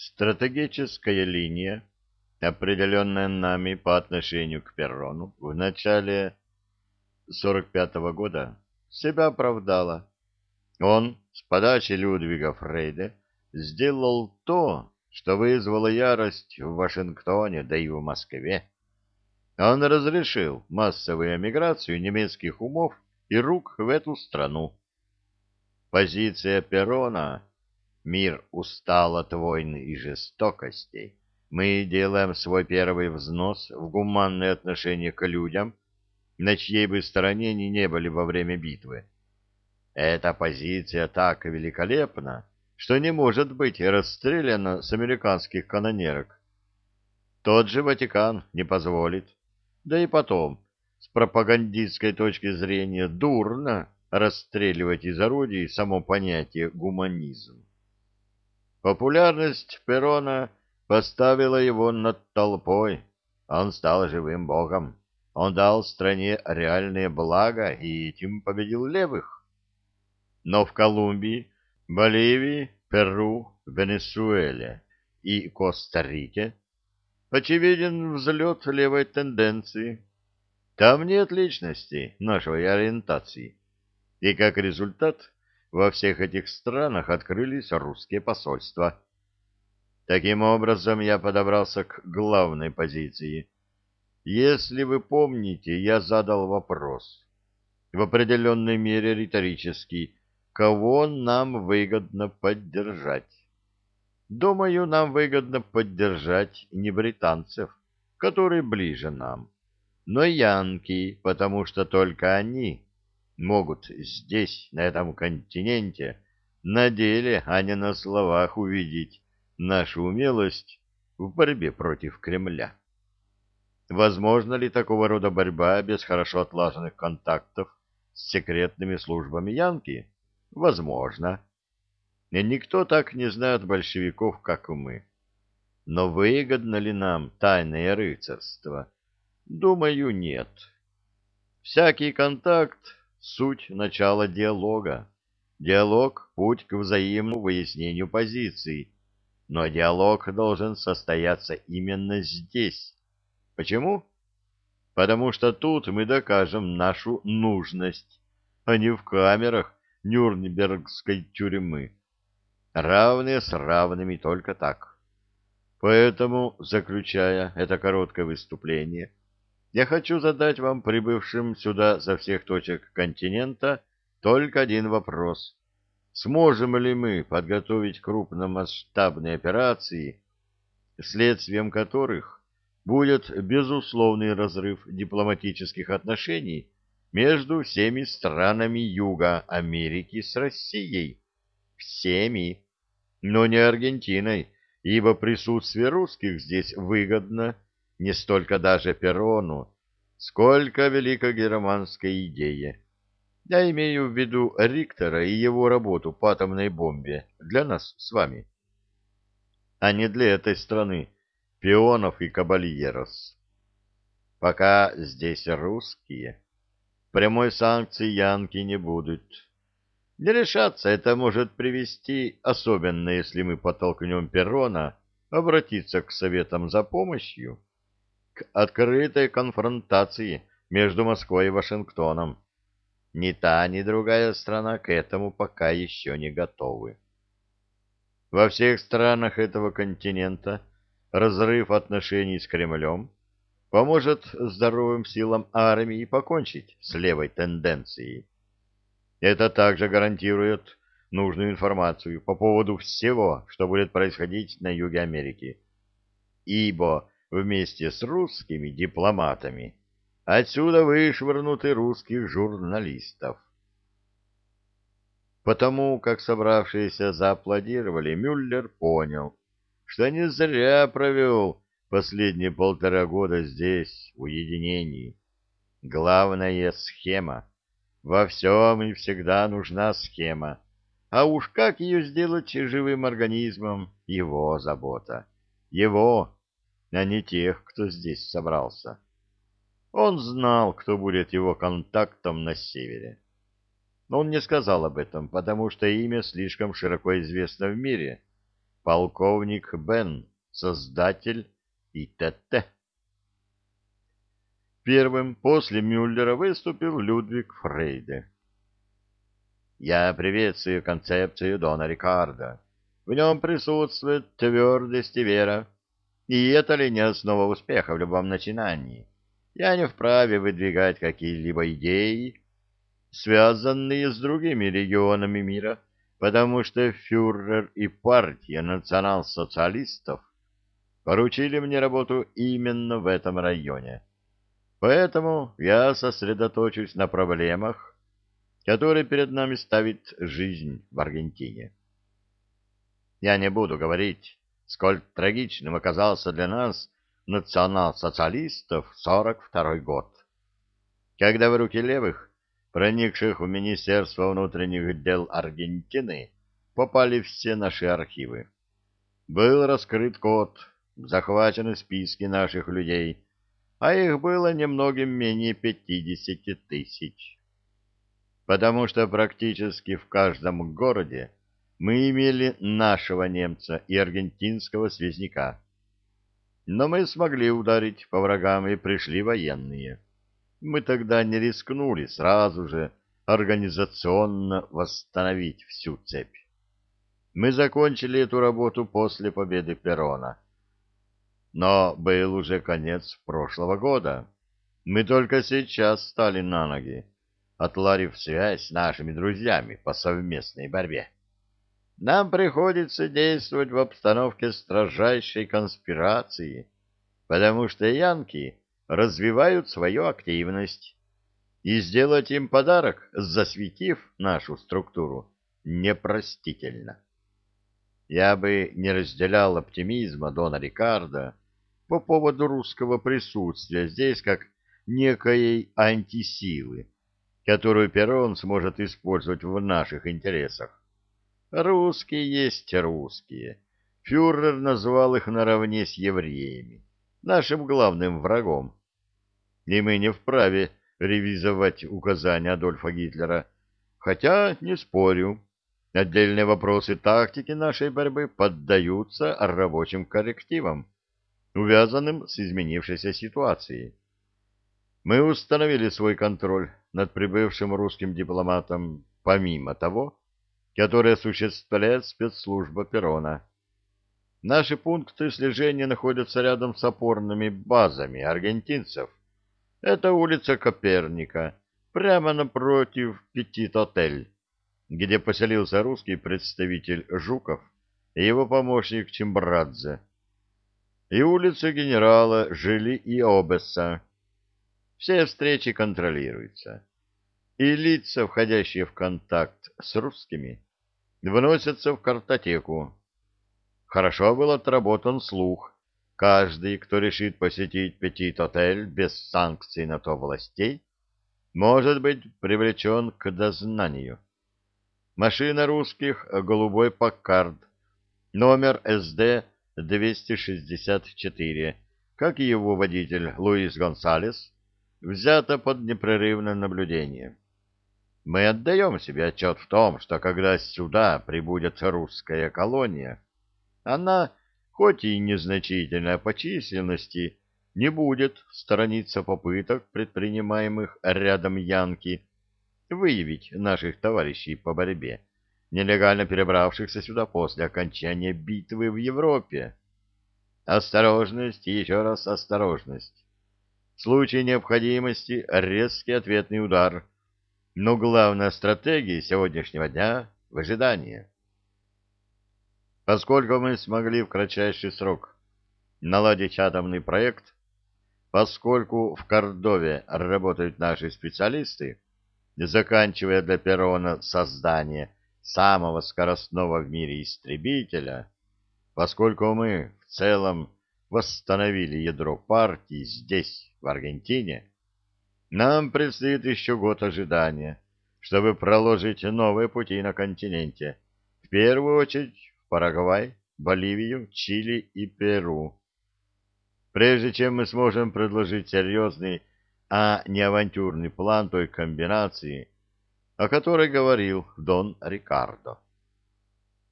Стратегическая линия, определенная нами по отношению к Перрону в начале 45-го года, себя оправдала. Он с подачи Людвига Фрейда сделал то, что вызвало ярость в Вашингтоне, да и в Москве. Он разрешил массовую эмиграцию немецких умов и рук в эту страну. Позиция Перона «Мир устал от войны и жестокостей. Мы делаем свой первый взнос в гуманное отношение к людям, на чьей бы стороне ни не были во время битвы. Эта позиция так великолепна, что не может быть расстреляна с американских канонерок. Тот же Ватикан не позволит. Да и потом, с пропагандистской точки зрения, дурно расстреливать из орудий само понятие гуманизм. Популярность Перона поставила его над толпой. Он стал живым богом. Он дал стране реальные блага и этим победил левых. Но в Колумбии, Боливии, Перу, Венесуэле и Коста-Рике очевиден взлет левой тенденции. Там нет личности нашей ориентации. И как результат во всех этих странах открылись русские посольства. Таким образом, я подобрался к главной позиции. Если вы помните, я задал вопрос, в определенной мере риторический, кого нам выгодно поддержать. Думаю, нам выгодно поддержать не британцев, которые ближе нам, но янки, потому что только они могут здесь, на этом континенте, на деле, а не на словах увидеть нашу умелость в борьбе против Кремля. Возможно ли такого рода борьба без хорошо отлаженных контактов с секретными службами Янки? Возможно. Никто так не знает большевиков, как мы. Но выгодно ли нам тайное рыцарство? Думаю, нет. Всякий контакт суть начала диалога. Диалог — путь к взаимному выяснению позиций. Но диалог должен состояться именно здесь. Почему? Потому что тут мы докажем нашу нужность, а не в камерах Нюрнбергской тюрьмы. Равные с равными только так. Поэтому, заключая это короткое выступление, я хочу задать вам, прибывшим сюда со всех точек континента, только один вопрос. Сможем ли мы подготовить крупномасштабные операции, следствием которых будет безусловный разрыв дипломатических отношений между всеми странами Юга Америки с Россией? Всеми, но не Аргентиной, ибо присутствие русских здесь выгодно не столько даже Перрону, сколько великогерманской идее. Я имею в виду Риктора и его работу по атомной бомбе для нас с вами, а не для этой страны, пионов и кабальерос. Пока здесь русские, прямой санкции янки не будут. Не решаться это может привести, особенно если мы подтолкнем Перрона обратиться к советам за помощью открытой конфронтации между Москвой и Вашингтоном. Ни та, ни другая страна к этому пока еще не готовы. Во всех странах этого континента разрыв отношений с Кремлем поможет здоровым силам армии покончить с левой тенденцией. Это также гарантирует нужную информацию по поводу всего, что будет происходить на юге Америки. Ибо вместе с русскими дипломатами отсюда вышвырнуты русских журналистов. Потому как собравшиеся зааплодировали, Мюллер понял, что не зря провел последние полтора года здесь, в уединении. Главная схема. Во всем и всегда нужна схема. А уж как ее сделать живым организмом, его забота. Его, а не тех, кто здесь собрался. Он знал, кто будет его контактом на севере. Но он не сказал об этом, потому что имя слишком широко известно в мире. полковник Бен, создатель ИТТ. Первым после Мюллера выступил Людвиг Фрейде. Я приветствую концепцию Дона Рикардо. В нем присутствует твердость и вера. И это ли не основа успеха в любом начинании? Я не вправе выдвигать какие-либо идеи, связанные с другими регионами мира, потому что фюрер и партия национал-социалистов поручили мне работу именно в этом районе. Поэтому я сосредоточусь на проблемах, которые перед нами ставит жизнь в Аргентине. Я не буду говорить, сколь трагичным оказался для нас национал-социалистов 42 год, когда в руки левых, проникших в Министерство внутренних дел Аргентины, попали все наши архивы. Был раскрыт код, захвачены списки наших людей, а их было немногим менее 50 тысяч. Потому что практически в каждом городе мы имели нашего немца и аргентинского связняка. Но мы смогли ударить по врагам, и пришли военные. Мы тогда не рискнули сразу же организационно восстановить всю цепь. Мы закончили эту работу после победы Перона но был уже конец прошлого года. Мы только сейчас стали на ноги, отларив связь с нашими друзьями по совместной борьбе. Нам приходится действовать в обстановке строжайшей конспирации, потому что янки развивают свою активность, и сделать им подарок, засветив нашу структуру, непростительно. Я бы не разделял оптимизма Дона Рикардо по поводу русского присутствия здесь как некой антисилы, которую Перрон сможет использовать в наших интересах. Русские есть русские. Фюрер назвал их наравне с евреями, нашим главным врагом. И мы не вправе ревизовать указания Адольфа Гитлера, хотя, не спорю, Отдельные вопросы тактики нашей борьбы поддаются рабочим коррективам, увязанным с изменившейся ситуацией. Мы установили свой контроль над прибывшим русским дипломатом, помимо того, который осуществляет спецслужба Перона. Наши пункты слежения находятся рядом с опорными базами аргентинцев. Это улица Коперника, прямо напротив Петит-отель где поселился русский представитель Жуков и его помощник Чембрадзе, и улица генерала Жили и Обеса. Все встречи контролируются, и лица, входящие в контакт с русскими, выносятся в картотеку. Хорошо был отработан слух. Каждый, кто решит посетить Петит-отель без санкций на то властей, может быть привлечен к дознанию. Машина русских «Голубой Паккард», номер СД-264, как и его водитель Луис Гонсалес, взята под непрерывное наблюдение. Мы отдаем себе отчет в том, что когда сюда прибудет русская колония, она, хоть и незначительная по численности, не будет сторониться попыток, предпринимаемых рядом Янки, выявить наших товарищей по борьбе, нелегально перебравшихся сюда после окончания битвы в Европе. Осторожность и еще раз осторожность. В случае необходимости резкий ответный удар. Но главная стратегия сегодняшнего дня — выжидание. Поскольку мы смогли в кратчайший срок наладить атомный проект, поскольку в Кордове работают наши специалисты, заканчивая для Перона создание самого скоростного в мире истребителя, поскольку мы в целом восстановили ядро партии здесь, в Аргентине, нам предстоит еще год ожидания, чтобы проложить новые пути на континенте, в первую очередь в Парагвай, Боливию, Чили и Перу. Прежде чем мы сможем предложить серьезный а не авантюрный план той комбинации, о которой говорил Дон Рикардо.